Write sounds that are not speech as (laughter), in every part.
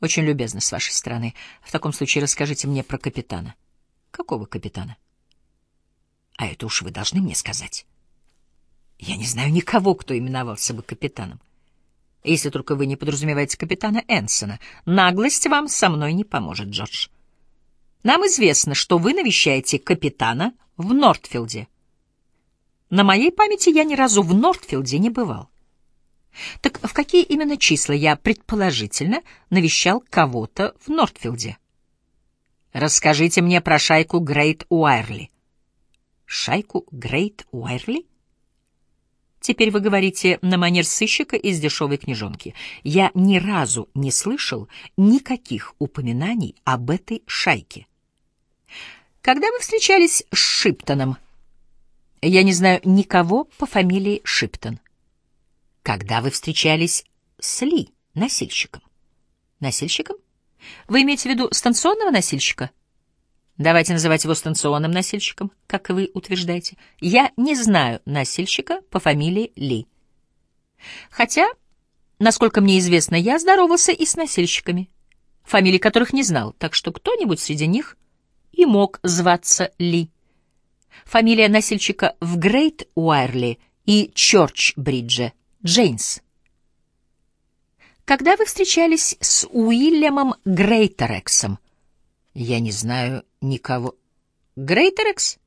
Очень любезно с вашей стороны. В таком случае расскажите мне про капитана. Какого капитана? А это уж вы должны мне сказать. Я не знаю никого, кто именовался бы капитаном. Если только вы не подразумеваете капитана Энсона. Наглость вам со мной не поможет, Джордж. Нам известно, что вы навещаете капитана в Нортфилде. На моей памяти я ни разу в Нортфилде не бывал. Так в какие именно числа я предположительно навещал кого-то в Нортфилде? Расскажите мне про шайку Грейт Уайрли. Шайку Грейт Уайрли? Теперь вы говорите на манер сыщика из дешевой книжонки. Я ни разу не слышал никаких упоминаний об этой шайке. Когда вы встречались с Шиптоном? Я не знаю никого по фамилии Шиптон. Когда вы встречались с Ли, носильщиком? Носильщиком? Вы имеете в виду станционного носильщика? Давайте называть его станционным носильщиком, как вы утверждаете. Я не знаю носильщика по фамилии Ли. Хотя, насколько мне известно, я здоровался и с носильщиками, фамилии которых не знал, так что кто-нибудь среди них и мог зваться Ли. Фамилия носильщика в Грейт Уайрли и Чорч-Бридже — Джейнс. Когда вы встречались с Уильямом Грейтерексом? Я не знаю никого. Грейтерекс?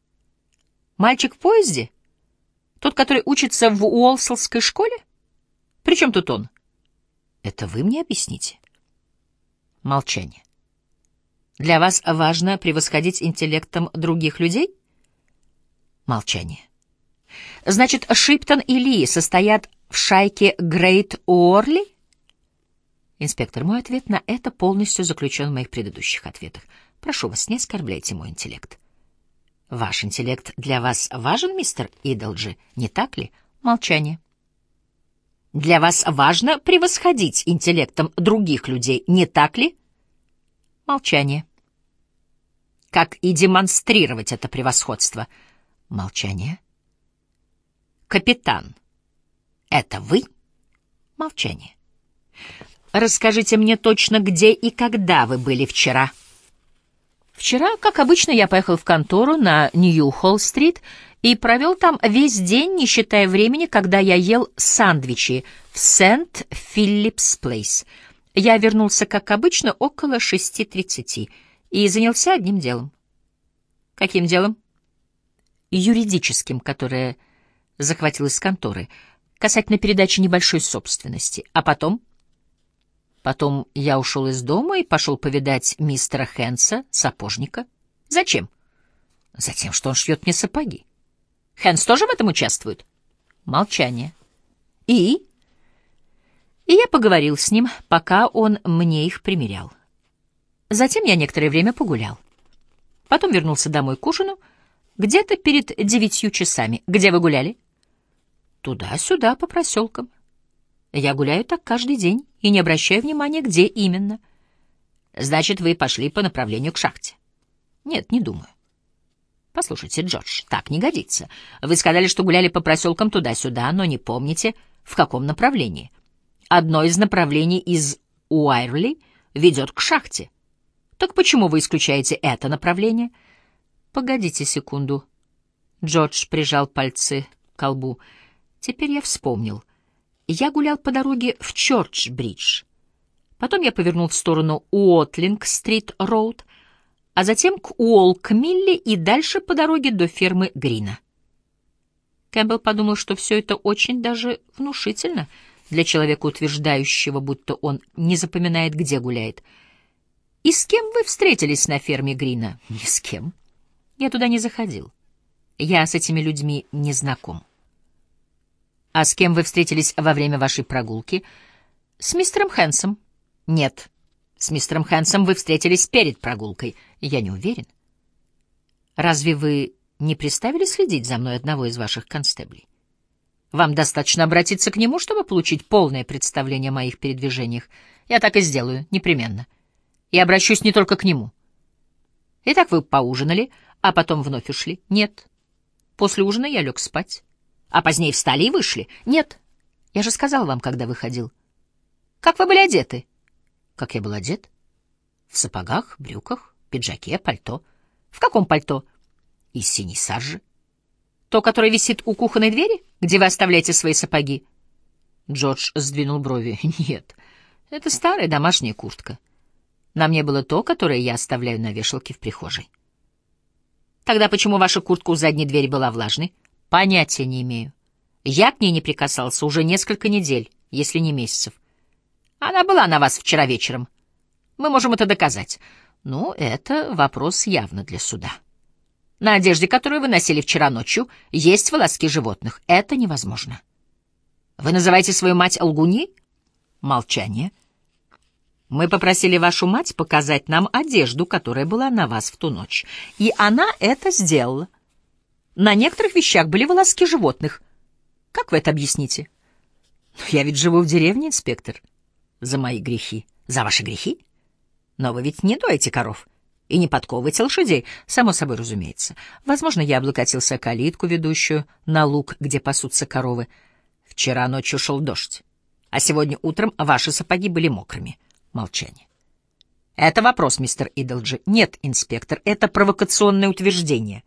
Мальчик в поезде? Тот, который учится в Уолселской школе? При чем тут он? Это вы мне объясните. Молчание. Для вас важно превосходить интеллектом других людей? Молчание. Значит, Шиптон и Ли состоят в шайке Грейт Уорли? Инспектор, мой ответ на это полностью заключен в моих предыдущих ответах. Прошу вас, не оскорбляйте мой интеллект. Ваш интеллект для вас важен, мистер Идолджи, не так ли? Молчание. Для вас важно превосходить интеллектом других людей, не так ли? Молчание. Как и демонстрировать это превосходство? Молчание. Капитан, это вы? Молчание. Расскажите мне точно, где и когда вы были вчера. Вчера, как обычно, я поехал в контору на Нью-Холл-стрит и провел там весь день, не считая времени, когда я ел сандвичи в Сент-Филлипс-Плейс. Я вернулся, как обычно, около шести тридцати и занялся одним делом. Каким делом? Юридическим, которое захватил из конторы, касательно передачи небольшой собственности. А потом... Потом я ушел из дома и пошел повидать мистера Хэнса, сапожника. Зачем? Затем, что он шьет мне сапоги. Хэнс тоже в этом участвует? Молчание. И? И я поговорил с ним, пока он мне их примерял. Затем я некоторое время погулял. Потом вернулся домой к ужину, где-то перед девятью часами. Где вы гуляли? Туда-сюда, по проселкам. Я гуляю так каждый день и не обращаю внимания, где именно. Значит, вы пошли по направлению к шахте? Нет, не думаю. Послушайте, Джордж, так не годится. Вы сказали, что гуляли по проселкам туда-сюда, но не помните, в каком направлении. Одно из направлений из Уайрли ведет к шахте. Так почему вы исключаете это направление? Погодите секунду. Джордж прижал пальцы к колбу. Теперь я вспомнил — я гулял по дороге в Чорч-Бридж. Потом я повернул в сторону Уотлинг-стрит-роуд, а затем к Уолк-Милли и дальше по дороге до фермы Грина. Кэмпбелл подумал, что все это очень даже внушительно для человека, утверждающего, будто он не запоминает, где гуляет. «И с кем вы встретились на ферме Грина?» «Ни с кем. Я туда не заходил. Я с этими людьми не знаком». А с кем вы встретились во время вашей прогулки? С мистером Хэнсом. Нет. С мистером Хэнсом вы встретились перед прогулкой. Я не уверен. Разве вы не приставили следить за мной одного из ваших констеблей? Вам достаточно обратиться к нему, чтобы получить полное представление о моих передвижениях. Я так и сделаю, непременно. И обращусь не только к нему. Итак, вы поужинали, а потом вновь ушли? Нет. После ужина я лег спать. А позднее встали и вышли? Нет. Я же сказал вам, когда выходил. Как вы были одеты? Как я был одет? В сапогах, брюках, пиджаке, пальто. В каком пальто? Из синей сажи. То, которое висит у кухонной двери, где вы оставляете свои сапоги? Джордж сдвинул брови. (laughs) Нет, это старая домашняя куртка. На мне было то, которое я оставляю на вешалке в прихожей. Тогда почему ваша куртка у задней двери была влажной? Понятия не имею. Я к ней не прикасался уже несколько недель, если не месяцев. Она была на вас вчера вечером. Мы можем это доказать. Ну, это вопрос явно для суда. На одежде, которую вы носили вчера ночью, есть волоски животных. Это невозможно. Вы называете свою мать лгуни? Молчание. Мы попросили вашу мать показать нам одежду, которая была на вас в ту ночь. И она это сделала. На некоторых вещах были волоски животных. Как вы это объясните? Я ведь живу в деревне, инспектор. За мои грехи. За ваши грехи? Но вы ведь не доите коров и не подковываете лошадей, само собой разумеется. Возможно, я облокотился калитку, ведущую на луг, где пасутся коровы. Вчера ночью шел дождь, а сегодня утром ваши сапоги были мокрыми. Молчание. Это вопрос, мистер Идолджи. Нет, инспектор, это провокационное утверждение.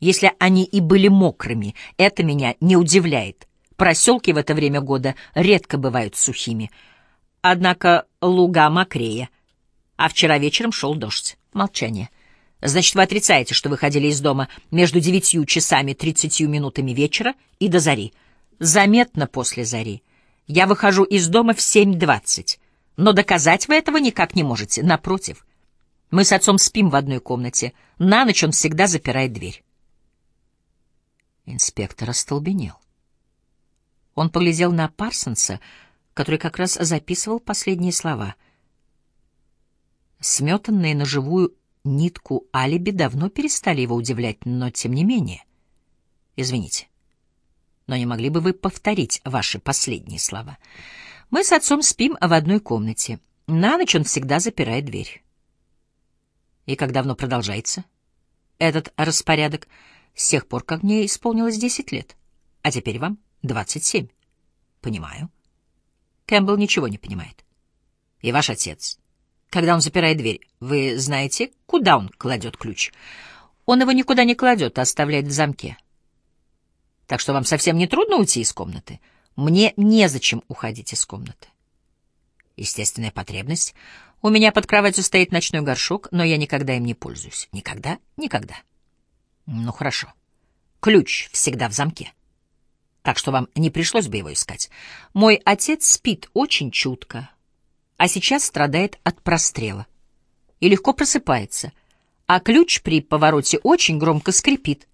Если они и были мокрыми, это меня не удивляет. Проселки в это время года редко бывают сухими. Однако луга мокрее. А вчера вечером шел дождь. Молчание. Значит, вы отрицаете, что выходили из дома между девятью часами тридцатью минутами вечера и до зари. Заметно после зари. Я выхожу из дома в семь двадцать. Но доказать вы этого никак не можете. Напротив, мы с отцом спим в одной комнате. На ночь он всегда запирает дверь. Инспектор остолбенел. Он поглядел на Парсонса, который как раз записывал последние слова. Сметанные на живую нитку алиби давно перестали его удивлять, но тем не менее. Извините, но не могли бы вы повторить ваши последние слова? — мы с отцом спим в одной комнате. На ночь он всегда запирает дверь. И как давно продолжается этот распорядок? С тех пор, как мне исполнилось десять лет. А теперь вам двадцать семь. Понимаю. Кэмпбелл ничего не понимает. И ваш отец. Когда он запирает дверь, вы знаете, куда он кладет ключ? Он его никуда не кладет, а оставляет в замке. Так что вам совсем не трудно уйти из комнаты — мне незачем уходить из комнаты. Естественная потребность. У меня под кроватью стоит ночной горшок, но я никогда им не пользуюсь. Никогда? Никогда. Ну, хорошо. Ключ всегда в замке. Так что вам не пришлось бы его искать. Мой отец спит очень чутко, а сейчас страдает от прострела. И легко просыпается, а ключ при повороте очень громко скрипит.